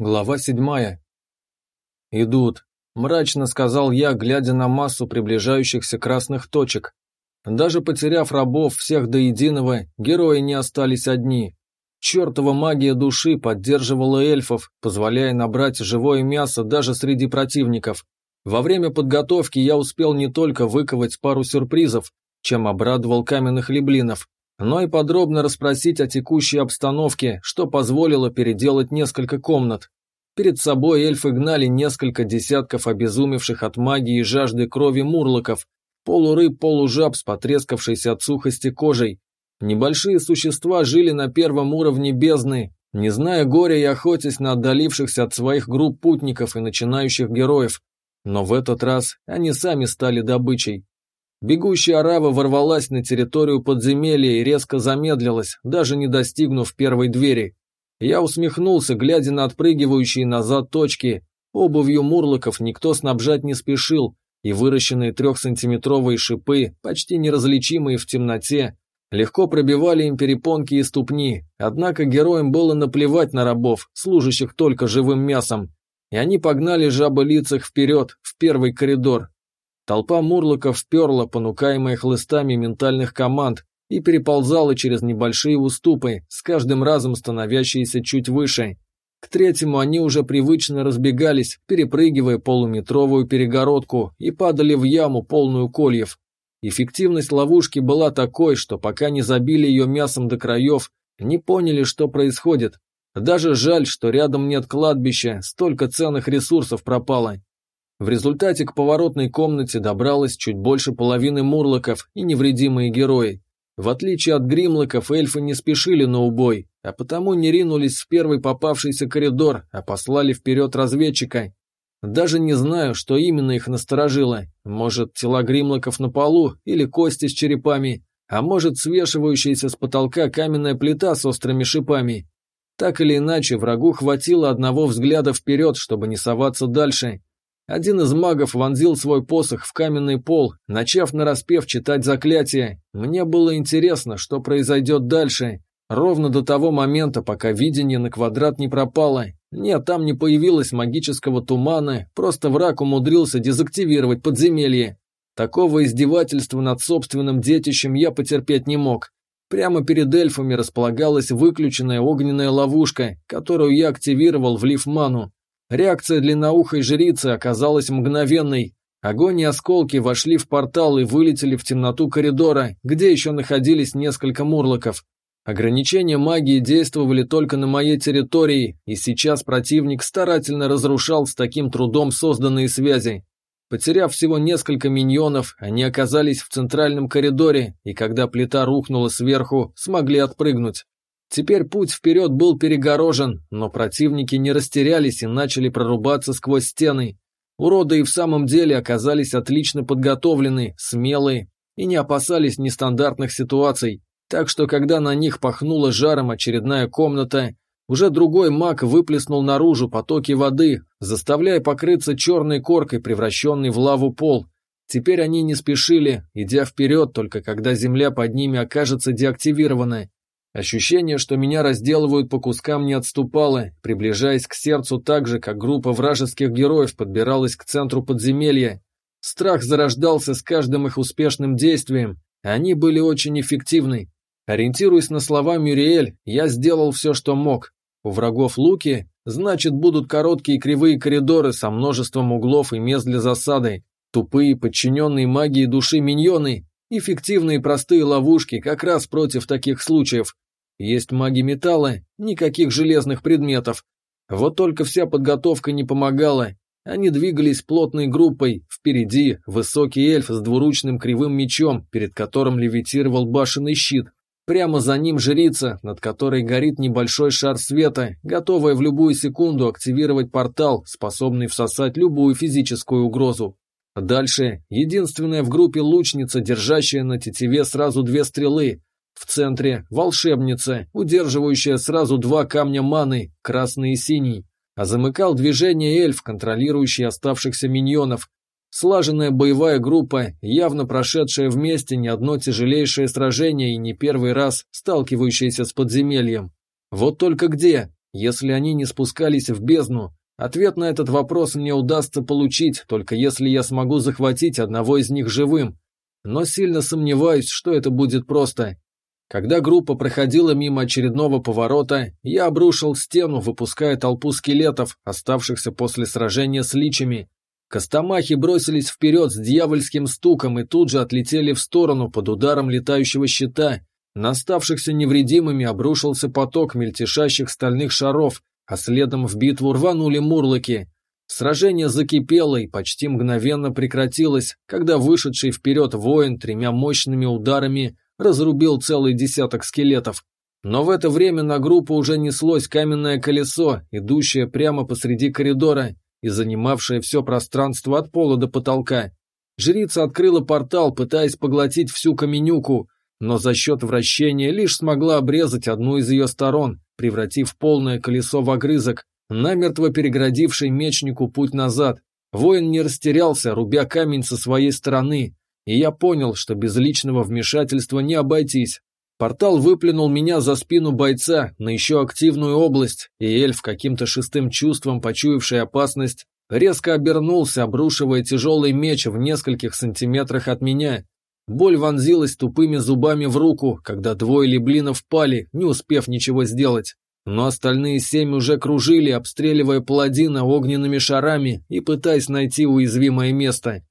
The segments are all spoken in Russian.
Глава седьмая. «Идут», – мрачно сказал я, глядя на массу приближающихся красных точек. Даже потеряв рабов всех до единого, герои не остались одни. Чертова магия души поддерживала эльфов, позволяя набрать живое мясо даже среди противников. Во время подготовки я успел не только выковать пару сюрпризов, чем обрадовал каменных леблинов, но и подробно расспросить о текущей обстановке, что позволило переделать несколько комнат. Перед собой эльфы гнали несколько десятков обезумевших от магии и жажды крови мурлоков, полурыб, полужаб с потрескавшейся от сухости кожей. Небольшие существа жили на первом уровне бездны, не зная горя и охотясь на отдалившихся от своих групп путников и начинающих героев. Но в этот раз они сами стали добычей. Бегущая арава ворвалась на территорию подземелья и резко замедлилась, даже не достигнув первой двери. Я усмехнулся, глядя на отпрыгивающие назад точки. Обувью мурлоков никто снабжать не спешил, и выращенные трехсантиметровые шипы, почти неразличимые в темноте, легко пробивали им перепонки и ступни, однако героям было наплевать на рабов, служащих только живым мясом, и они погнали жаболицах вперед, в первый коридор, Толпа мурлоков вперла, понукаемая хлыстами ментальных команд, и переползала через небольшие уступы, с каждым разом становящиеся чуть выше. К третьему они уже привычно разбегались, перепрыгивая полуметровую перегородку и падали в яму, полную кольев. Эффективность ловушки была такой, что пока не забили ее мясом до краев, не поняли, что происходит. Даже жаль, что рядом нет кладбища, столько ценных ресурсов пропало. В результате к поворотной комнате добралось чуть больше половины мурлоков и невредимые герои. В отличие от гримлоков, эльфы не спешили на убой, а потому не ринулись в первый попавшийся коридор, а послали вперед разведчика. Даже не знаю, что именно их насторожило. Может, тела гримлоков на полу или кости с черепами, а может, свешивающаяся с потолка каменная плита с острыми шипами. Так или иначе, врагу хватило одного взгляда вперед, чтобы не соваться дальше, один из магов вонзил свой посох в каменный пол, начав нараспев читать заклятие. Мне было интересно, что произойдет дальше, ровно до того момента, пока видение на квадрат не пропало. Нет, там не появилось магического тумана, просто враг умудрился дезактивировать подземелье. Такого издевательства над собственным детищем я потерпеть не мог. Прямо перед эльфами располагалась выключенная огненная ловушка, которую я активировал, влив ману. Реакция длинноухой жрицы оказалась мгновенной. Огонь и осколки вошли в портал и вылетели в темноту коридора, где еще находились несколько мурлоков. Ограничения магии действовали только на моей территории, и сейчас противник старательно разрушал с таким трудом созданные связи. Потеряв всего несколько миньонов, они оказались в центральном коридоре, и когда плита рухнула сверху, смогли отпрыгнуть. Теперь путь вперед был перегорожен, но противники не растерялись и начали прорубаться сквозь стены. Уроды и в самом деле оказались отлично подготовлены, смелые и не опасались нестандартных ситуаций. Так что, когда на них пахнула жаром очередная комната, уже другой маг выплеснул наружу потоки воды, заставляя покрыться черной коркой, превращенной в лаву пол. Теперь они не спешили, идя вперед, только когда земля под ними окажется деактивированной. Ощущение, что меня разделывают по кускам, не отступало, приближаясь к сердцу так же, как группа вражеских героев подбиралась к центру подземелья. Страх зарождался с каждым их успешным действием, они были очень эффективны. Ориентируясь на слова Мюриэль, я сделал все, что мог. У врагов луки, значит, будут короткие кривые коридоры со множеством углов и мест для засады, тупые, подчиненные магии души миньоны, Эффективные простые ловушки как раз против таких случаев. Есть маги металла, никаких железных предметов. Вот только вся подготовка не помогала. Они двигались плотной группой, впереди высокий эльф с двуручным кривым мечом, перед которым левитировал башенный щит. Прямо за ним жрица, над которой горит небольшой шар света, готовая в любую секунду активировать портал, способный всосать любую физическую угрозу. Дальше единственная в группе лучница, держащая на тетиве сразу две стрелы. В центре волшебница, удерживающая сразу два камня маны, красный и синий. А замыкал движение эльф, контролирующий оставшихся миньонов. Слаженная боевая группа, явно прошедшая вместе не одно тяжелейшее сражение и не первый раз сталкивающаяся с подземельем. Вот только где? если они не спускались в бездну? Ответ на этот вопрос мне удастся получить, только если я смогу захватить одного из них живым. Но сильно сомневаюсь, что это будет просто. Когда группа проходила мимо очередного поворота, я обрушил стену, выпуская толпу скелетов, оставшихся после сражения с личами. Костомахи бросились вперед с дьявольским стуком и тут же отлетели в сторону под ударом летающего щита. На оставшихся невредимыми обрушился поток мельтешащих стальных шаров, а следом в битву рванули мурлыки. Сражение закипело и почти мгновенно прекратилось, когда вышедший вперед воин тремя мощными ударами разрубил целый десяток скелетов. Но в это время на группу уже неслось каменное колесо, идущее прямо посреди коридора и занимавшее все пространство от пола до потолка. Жрица открыла портал, пытаясь поглотить всю каменюку, но за счет вращения лишь смогла обрезать одну из ее сторон, превратив полное колесо в огрызок, намертво переградивший мечнику путь назад. Воин не растерялся, рубя камень со своей стороны, и я понял, что без личного вмешательства не обойтись. Портал выплюнул меня за спину бойца на еще активную область, и эльф, каким-то шестым чувством почуявший опасность, резко обернулся, обрушивая тяжелый меч в нескольких сантиметрах от меня. Боль вонзилась тупыми зубами в руку, когда двое леблинов пали, не успев ничего сделать. Но остальные семь уже кружили, обстреливая паладина огненными шарами и пытаясь найти уязвимое место.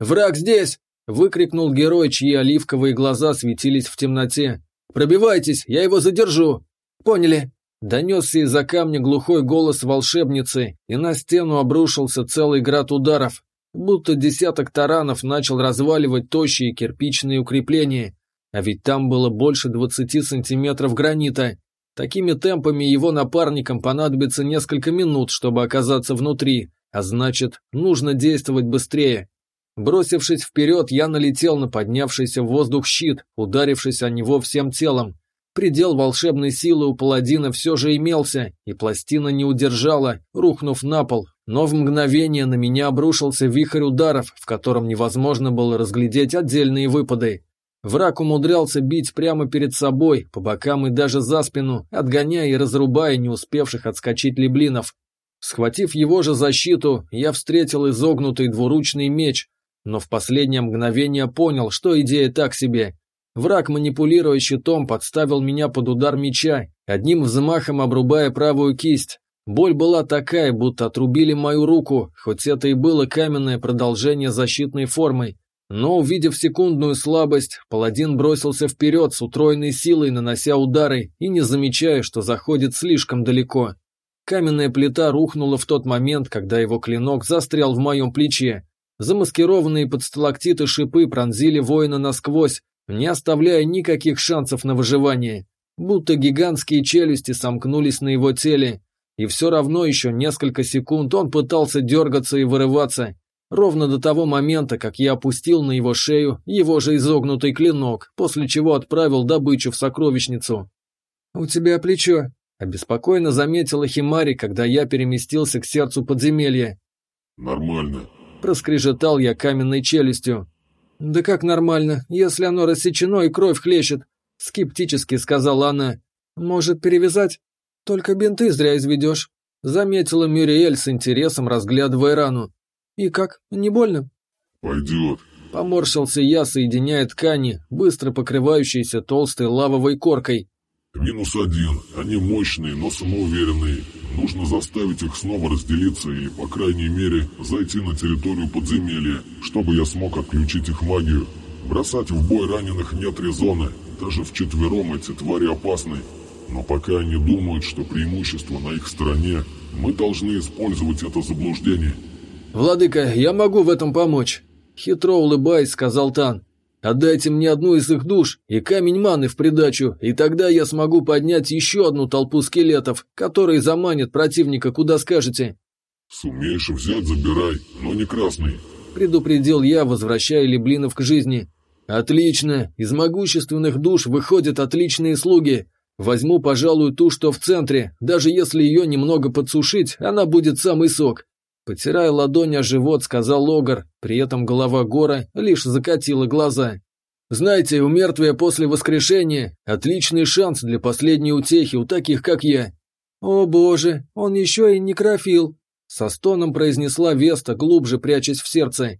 «Враг здесь!» Выкрикнул герой, чьи оливковые глаза светились в темноте. «Пробивайтесь, я его задержу!» «Поняли!» Донесся из-за камня глухой голос волшебницы, и на стену обрушился целый град ударов, будто десяток таранов начал разваливать тощие кирпичные укрепления. А ведь там было больше двадцати сантиметров гранита. Такими темпами его напарникам понадобится несколько минут, чтобы оказаться внутри, а значит, нужно действовать быстрее. Бросившись вперед, я налетел на поднявшийся в воздух щит, ударившись о него всем телом. Предел волшебной силы у паладина все же имелся, и пластина не удержала, рухнув на пол. Но в мгновение на меня обрушился вихрь ударов, в котором невозможно было разглядеть отдельные выпады. Враг умудрялся бить прямо перед собой, по бокам и даже за спину, отгоняя и разрубая не успевших отскочить леблинов. Схватив его же защиту, я встретил изогнутый двуручный меч, но в последнее мгновение понял, что идея так себе. Враг, манипулируя щитом, подставил меня под удар меча, одним взмахом обрубая правую кисть. Боль была такая, будто отрубили мою руку, хоть это и было каменное продолжение защитной формы. Но, увидев секундную слабость, паладин бросился вперед с утроенной силой, нанося удары и не замечая, что заходит слишком далеко. Каменная плита рухнула в тот момент, когда его клинок застрял в моем плече. Замаскированные под сталактиты шипы пронзили воина насквозь, не оставляя никаких шансов на выживание. Будто гигантские челюсти сомкнулись на его теле, и все равно еще несколько секунд он пытался дергаться и вырываться, ровно до того момента, как я опустил на его шею его же изогнутый клинок, после чего отправил добычу в сокровищницу. «У тебя плечо», — обеспокоенно заметила Химари, когда я переместился к сердцу подземелья. «Нормально», проскрежетал я каменной челюстью. «Да как нормально, если оно рассечено и кровь хлещет?» Скептически сказала она. «Может, перевязать? Только бинты зря изведешь», заметила Мюриэль с интересом, разглядывая рану. «И как, не больно?» «Пойдет», Поморщился я, соединяя ткани, быстро покрывающиеся толстой лавовой коркой. «Минус один. Они мощные, но самоуверенные. Нужно заставить их снова разделиться или, по крайней мере, зайти на территорию подземелья, чтобы я смог отключить их магию. Бросать в бой раненых нет резона. Даже вчетвером эти твари опасны. Но пока они думают, что преимущество на их стороне, мы должны использовать это заблуждение». «Владыка, я могу в этом помочь», — хитро улыбаясь, сказал Тан. Отдайте мне одну из их душ и камень маны в придачу, и тогда я смогу поднять еще одну толпу скелетов, которые заманят противника, куда скажете». «Сумеешь взять, забирай, но не красный», — предупредил я, возвращая Леблинов к жизни. «Отлично! Из могущественных душ выходят отличные слуги. Возьму, пожалуй, ту, что в центре. Даже если ее немного подсушить, она будет самый сок. Потирая ладонь о живот, сказал Логар, при этом голова Гора лишь закатила глаза. «Знаете, у мертвия после воскрешения отличный шанс для последней утехи у таких, как я». «О боже, он еще и некрофил!» Со стоном произнесла Веста, глубже прячась в сердце.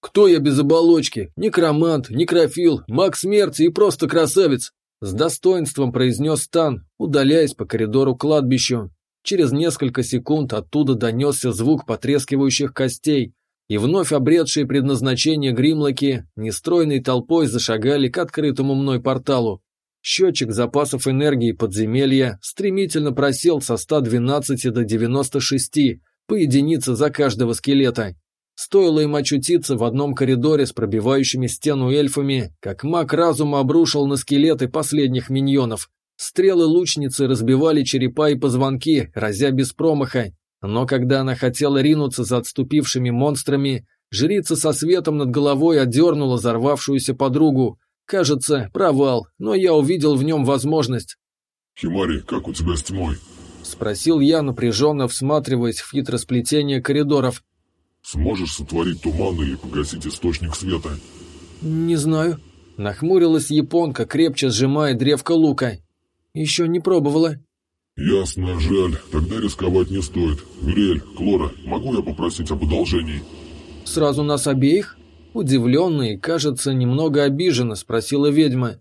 «Кто я без оболочки? Некромант, некрофил, маг смерти и просто красавец!» С достоинством произнес Стан, удаляясь по коридору к кладбищу. Через несколько секунд оттуда донесся звук потрескивающих костей, и вновь обретшие предназначение гримлоки нестройной толпой зашагали к открытому мной порталу. Счетчик запасов энергии подземелья стремительно просел со 112 до 96, по единице за каждого скелета. Стоило им очутиться в одном коридоре с пробивающими стену эльфами, как маг разума обрушил на скелеты последних миньонов. Стрелы лучницы разбивали черепа и позвонки, разя без промаха. Но когда она хотела ринуться за отступившими монстрами, жрица со светом над головой отдернула взорвавшуюся подругу, Кажется, провал, но я увидел в нем возможность. «Химари, как у тебя с тьмой?» Спросил я, напряженно всматриваясь в хитросплетение коридоров. «Сможешь сотворить туман или погасить источник света?» «Не знаю». Нахмурилась японка, крепче сжимая древко лука. «Еще не пробовала». «Ясно, жаль. Тогда рисковать не стоит. Мюриэль, Клора, могу я попросить об одолжении?» «Сразу нас обеих?» Удивленный, кажется, немного обиженно спросила ведьма.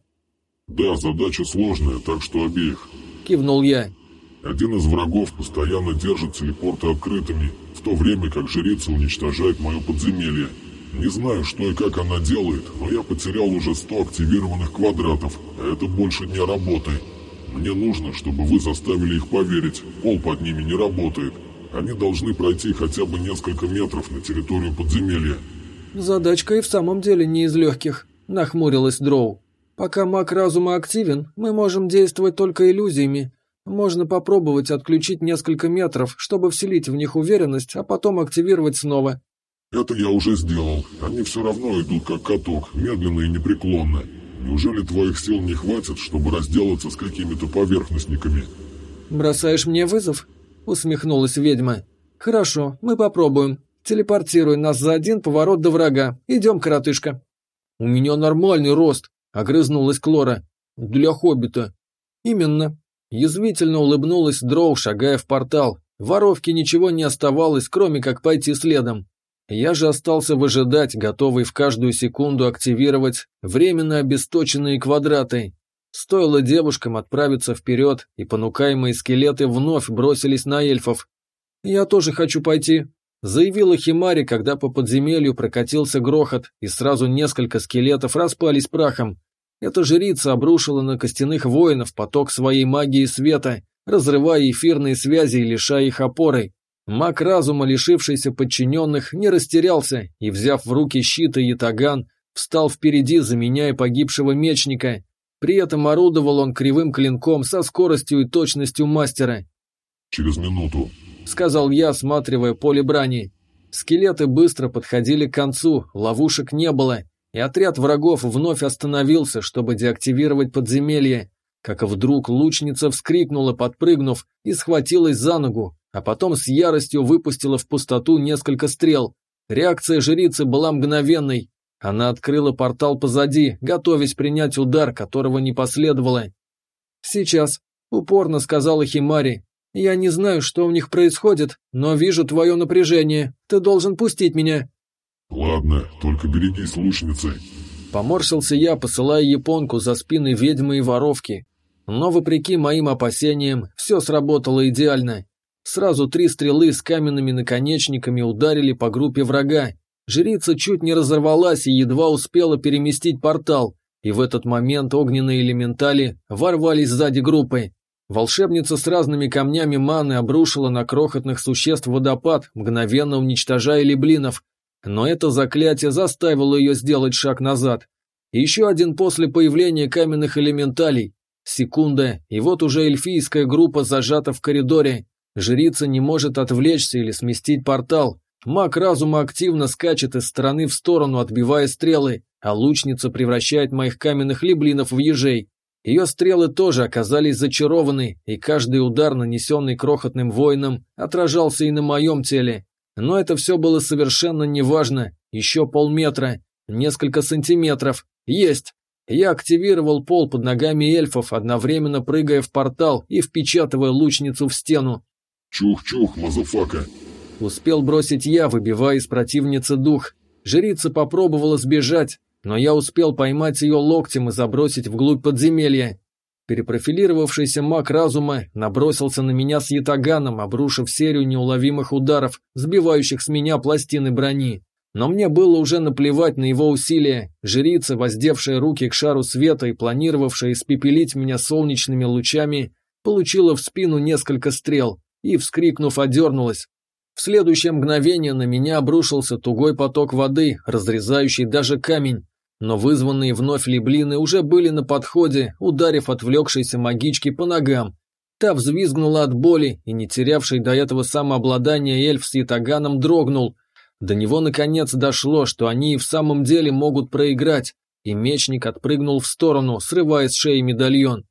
«Да, задача сложная, так что обеих», — кивнул я. «Один из врагов постоянно держит телепорты открытыми, в то время как жрица уничтожает мое подземелье. Не знаю, что и как она делает, но я потерял уже 100 активированных квадратов, а это больше не работает. Мне нужно, чтобы вы заставили их поверить, пол под ними не работает. Они должны пройти хотя бы несколько метров на территорию подземелья, «Задачка и в самом деле не из легких», – нахмурилась Дроу. «Пока маг разума активен, мы можем действовать только иллюзиями. Можно попробовать отключить несколько метров, чтобы вселить в них уверенность, а потом активировать снова». «Это я уже сделал. Они все равно идут как каток, медленно и непреклонно. Неужели твоих сил не хватит, чтобы разделаться с какими-то поверхностниками?» «Бросаешь мне вызов?» – усмехнулась ведьма. «Хорошо, мы попробуем. Телепортируй нас за один поворот до врага. Идем, коротышка». «У меня нормальный рост», — огрызнулась Клора. «Для хоббита». «Именно». Язвительно улыбнулась Дроу, шагая в портал. Воровке ничего не оставалось, кроме как пойти следом. Я же остался выжидать, готовый в каждую секунду активировать временно обесточенные квадраты. Стоило девушкам отправиться вперед, и понукаемые скелеты вновь бросились на эльфов. «Я тоже хочу пойти», Заявила Химари, когда по подземелью прокатился грохот, и сразу несколько скелетов распались прахом. Эта жрица обрушила на костяных воинов поток своей магии света, разрывая эфирные связи и лишая их опоры. Маг разума, лишившийся подчиненных, не растерялся и, взяв в руки щит и ятаган, встал впереди, заменяя погибшего мечника. При этом орудовал он кривым клинком со скоростью и точностью мастера. «Через минуту», сказал я, осматривая поле брани. Скелеты быстро подходили к концу, ловушек не было, и отряд врагов вновь остановился, чтобы деактивировать подземелье. Как вдруг лучница вскрикнула, подпрыгнув, и схватилась за ногу, а потом с яростью выпустила в пустоту несколько стрел. Реакция жрицы была мгновенной. Она открыла портал позади, готовясь принять удар, которого не последовало. «Сейчас», — упорно сказала Химари, я не знаю, что у них происходит, но вижу твое напряжение. Ты должен пустить меня». «Ладно, только берегись лучницы». Поморщился я, посылая японку за спины ведьмы и воровки. Но, вопреки моим опасениям, все сработало идеально. Сразу три стрелы с каменными наконечниками ударили по группе врага. Жрица чуть не разорвалась и едва успела переместить портал, и в этот момент огненные элементали ворвались сзади группы. Волшебница с разными камнями маны обрушила на крохотных существ водопад, мгновенно уничтожая леблинов, но это заклятие заставило ее сделать шаг назад. Еще один после появления каменных элементалей. Секунда, и вот уже эльфийская группа зажата в коридоре. Жрица не может отвлечься или сместить портал. Маг разума активно скачет из стороны в сторону, отбивая стрелы, а лучница превращает моих каменных леблинов в ежей. Ее стрелы тоже оказались зачарованы, и каждый удар, нанесенный крохотным воином, отражался и на моем теле. Но это все было совершенно неважно. Еще полметра, несколько сантиметров. Есть! Я активировал пол под ногами эльфов, одновременно прыгая в портал и впечатывая лучницу в стену. «Чух-чух, мазафака!» Успел бросить я, выбивая из противницы дух. Жрица попробовала сбежать, но я успел поймать ее локтем и забросить вглубь подземелья. Перепрофилировавшийся маг разума набросился на меня с ятаганом, обрушив серию неуловимых ударов, сбивающих с меня пластины брони. Но мне было уже наплевать на его усилия. Жрица, воздевшая руки к шару света и планировавшая испепелить меня солнечными лучами, получила в спину несколько стрел и, вскрикнув, одернулась. В следующее мгновение на меня обрушился тугой поток воды, разрезающий даже камень, но вызванные вновь леблины уже были на подходе, ударив отвлекшейся магички по ногам. Та взвизгнула от боли, и не терявший до этого самообладания эльф с ятаганом дрогнул. До него наконец дошло, что они и в самом деле могут проиграть, и мечник отпрыгнул в сторону, срывая с шеи медальон.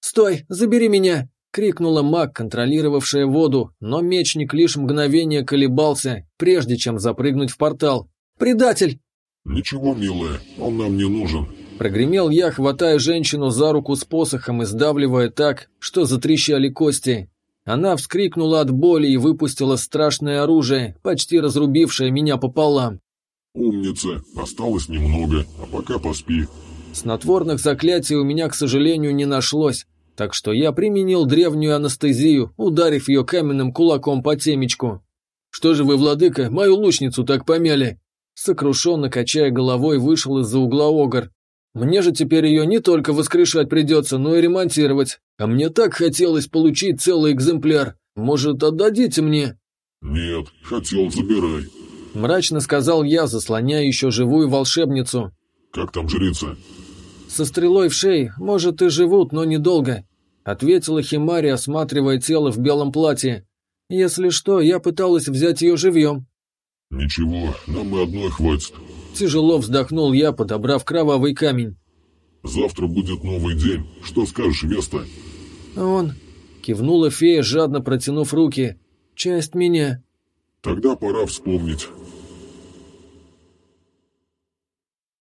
«Стой, забери меня!» — крикнула маг, контролировавшая воду, но мечник лишь мгновение колебался, прежде чем запрыгнуть в портал. «Предатель!» «Ничего, милая, он нам не нужен». Прогремел я, хватая женщину за руку с посохом и сдавливая так, что затрещали кости. Она вскрикнула от боли и выпустила страшное оружие, почти разрубившее меня пополам. «Умница, осталось немного, а пока поспи». Снотворных заклятий у меня, к сожалению, не нашлось, так что я применил древнюю анестезию, ударив ее каменным кулаком по темечку. «Что же вы, владыка, мою лучницу так помяли?» Сокрушенно качая головой, вышел из-за угла Огар. «Мне же теперь ее не только воскрешать придется, но и ремонтировать. А мне так хотелось получить целый экземпляр. Может, отдадите мне?» «Нет, хотел, забирай», – мрачно сказал я, заслоняя еще живую волшебницу. «Как там жрица?» «Со стрелой в шее, может, и живут, но недолго», – ответила Химари, осматривая тело в белом платье. «Если что, я пыталась взять ее живьем». «Ничего, нам и одной хватит». Тяжело вздохнул я, подобрав кровавый камень. «Завтра будет новый день. Что скажешь, Веста?» «Он...» — кивнула фея, жадно протянув руки. «Часть меня». «Тогда пора вспомнить.